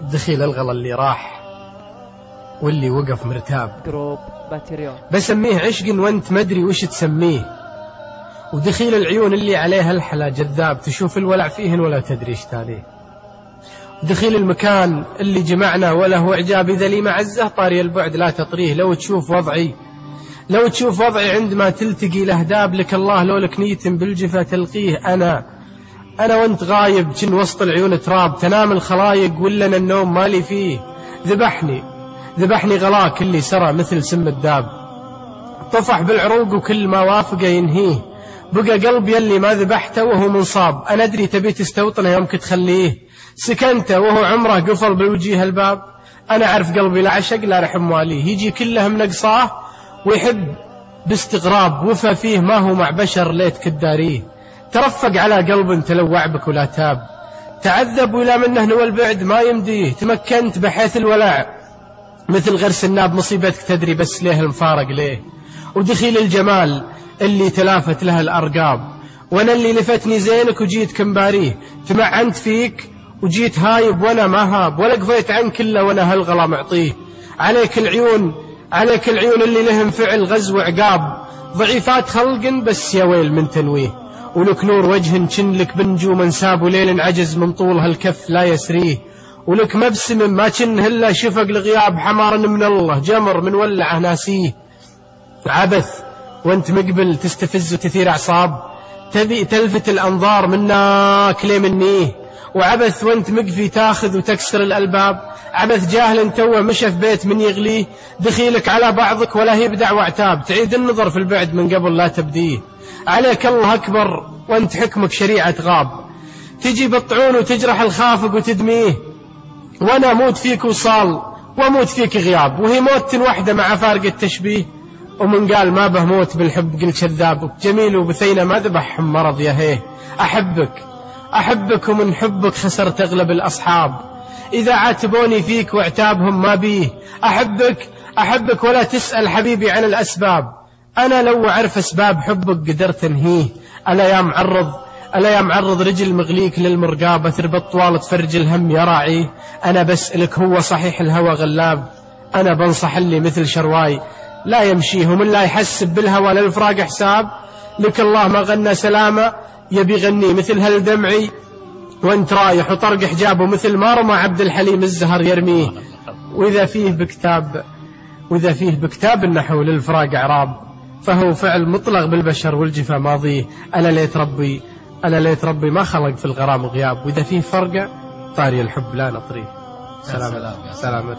دخيل الغلا اللي راح واللي وقف مرتاب. group Patreon. بسميه عشق وانت مدري وش تسميه. ودخيل العيون اللي عليها الحلا جذاب تشوف الولع فيهن ولا تدري إيش تاليه. دخيل المكان اللي جمعنا وله إعجاب إذا لي معزه طاري البعد لا تطريه. لو تشوف وضعي لو تشوف وضعي عندما تلتقي الاهداب لك الله لو لك نية بالجفا تلقيه أنا. أنا وأنت غايب جن وسط العيون تراب تنام الخلايق ولا النوم مالي فيه. ذبحني ذبحني غلاك اللي سرى مثل سم الداب. طفح بالعروق وكل ما وافقه ينهيه. بقى قلبي اللي ما ذبحته وهو منصاب. أنا أدري تبي تستوطنه يوم تخليه. سكنته وهو عمره قفل بالوجيه الباب. أنا أعرف قلبي لا عشق لا رحم واليه يجي كله منقصاه ويحب باستغراب وفى فيه ما هو مع بشر ليت كداريه. ترفق على قلب انت لو وعبك ولا تاب. تعذب ولا منه نوى البعد ما يمديه تمكنت بحيث الولع مثل غرس الناب مصيبتك تدري بس ليه المفارق ليه. ودخيل الجمال اللي تلافت لها الأرقاب وأنا اللي لفتني زينك وجيت كمباريه تمعنت فيك وجيت هايب وأنا ما هاب. ولا قفيت عنك إلا وأنا هالغلا معطيه. عليك العيون عليك العيون اللي لهم فعل غزو عقاب. ضعيفات خلق بس يا ويل من تنويه. ولك نور وجه شن لك بنجوم انساب وليل عجز من طول هالكف لا يسريه. ولك مبسم ما شن هلا شفق لغياب حمار من الله جمر من ولعه ناسيه. عبث وانت مقبل تستفز وتثير أعصاب. تبي تلفت الأنظار منك ليه منيه. وعبث وانت مقفي تاخذ وتكسر الألباب. عبث جاهل توه مشى في بيت من يغليه. دخيلك على بعضك ولا يبدع واعتاب تعيد النظر في البعد من قبل لا تبديه. عليك الله أكبر وانت حكمك شريعة غاب. تجي بالطعون وتجرح الخافق وتدميه. وأنا أموت فيك وصال وأموت فيك غياب. وهي موت واحدة مع فارق التشبيه. ومن قال ما به موت بالحب قلت كذاب جميل وبثينه ما ذبحهم مرض يا هيه. أحبك. أحبك ومن حبك خسرت أغلب الأصحاب. إذا عاتبوني فيك واعتابهم ما بيه. أحبك أحبك ولا تسأل حبيبي عن الأسباب. أنا لو أعرف أسباب حبك قدرت أنهيه. ألا يا معرض ألا يا معرض رجل مغليك للمرقابة تربط طوال تفرج الهم يا راعي. أنا بسألك هو صحيح الهوى غلاب. أنا بنصح اللي مثل شرواي. لا يمشيه ومن لا يحسب بالهوى للفراق حساب. لك الله ما غنى سلامة يبي يغني مثل هالدمعي وانت رايح وطرق حجابه مثل ما رمى عبد الحليم الزهر يرميه. وإذا فيه بكتاب وإذا فيه بكتاب النحو للفراق أعراب فهو فعل مطلق بالبشر والجفا ماضيه. ألا ليت ربي ألا ليت ربي ما خلق في الغرام غياب. وإذا فيه فرقة طاري الحب لا نطريه. سلامتك سلامتك